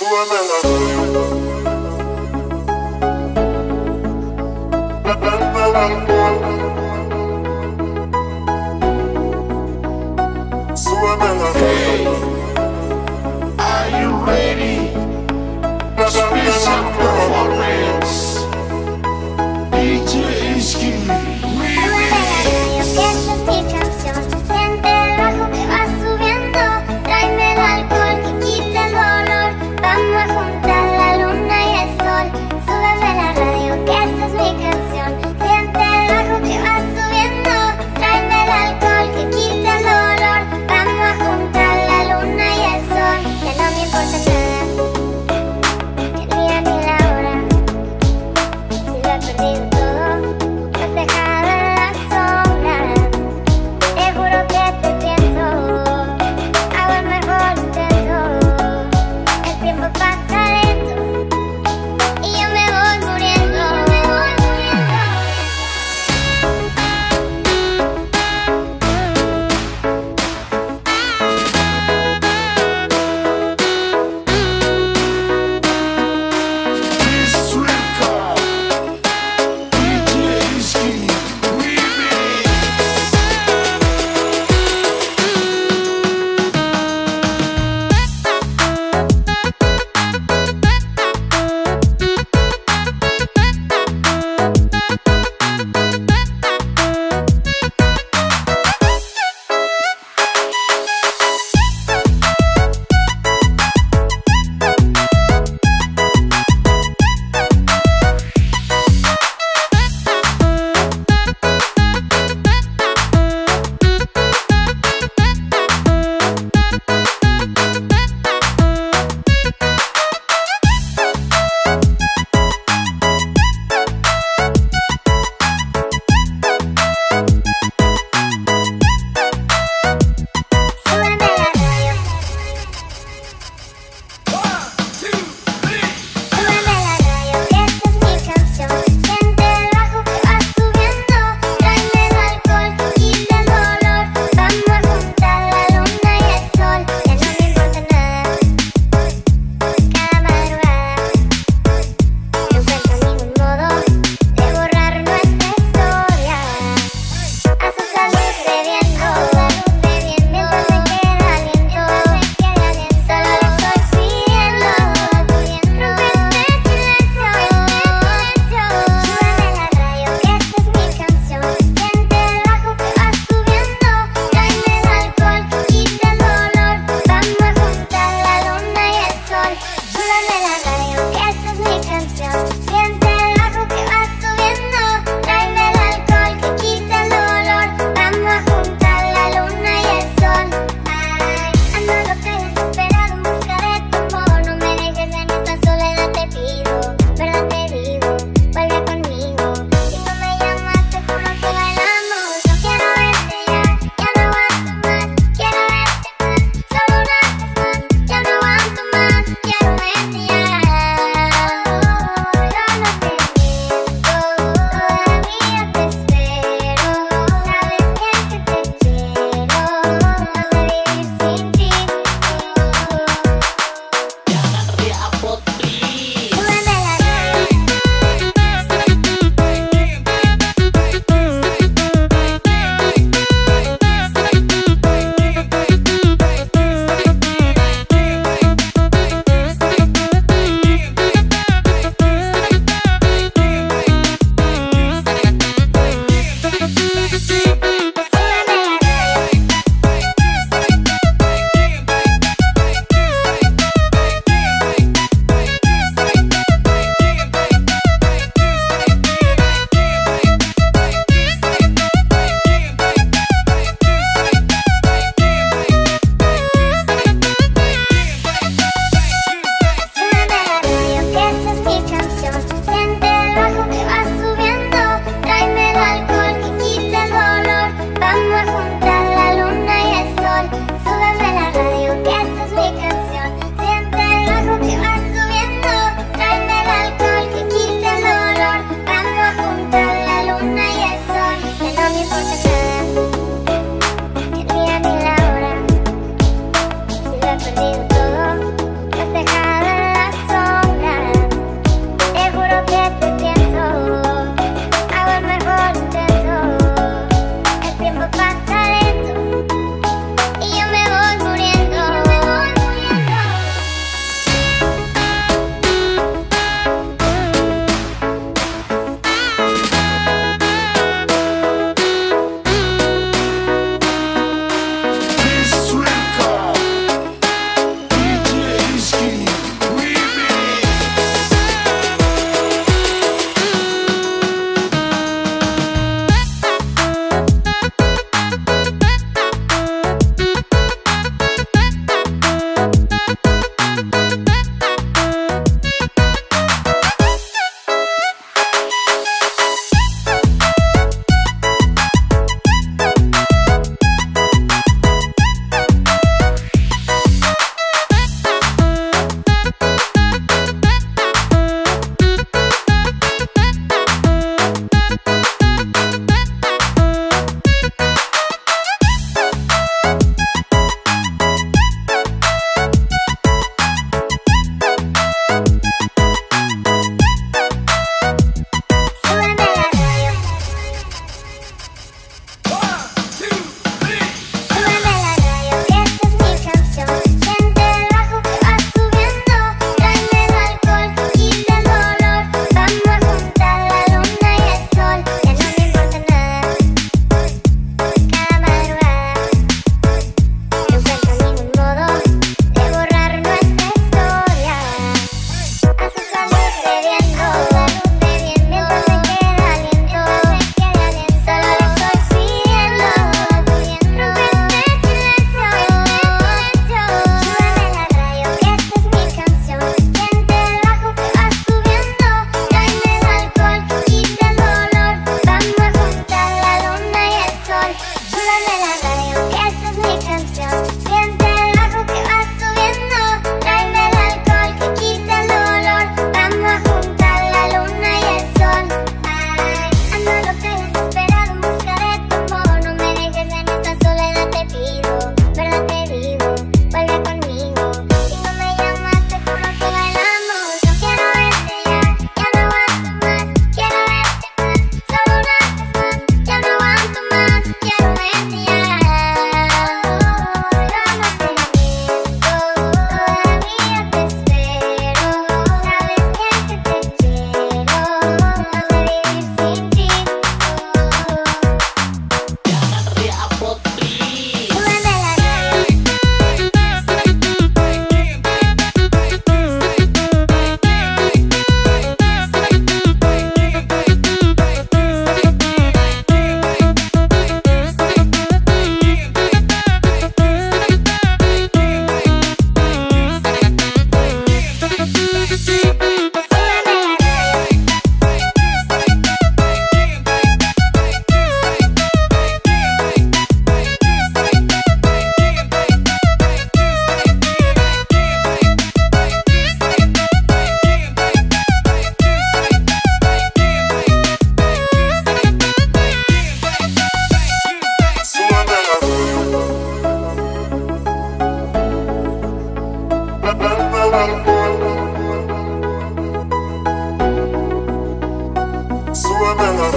Súbeme la radio. Prende el alcohol. You. Súbeme la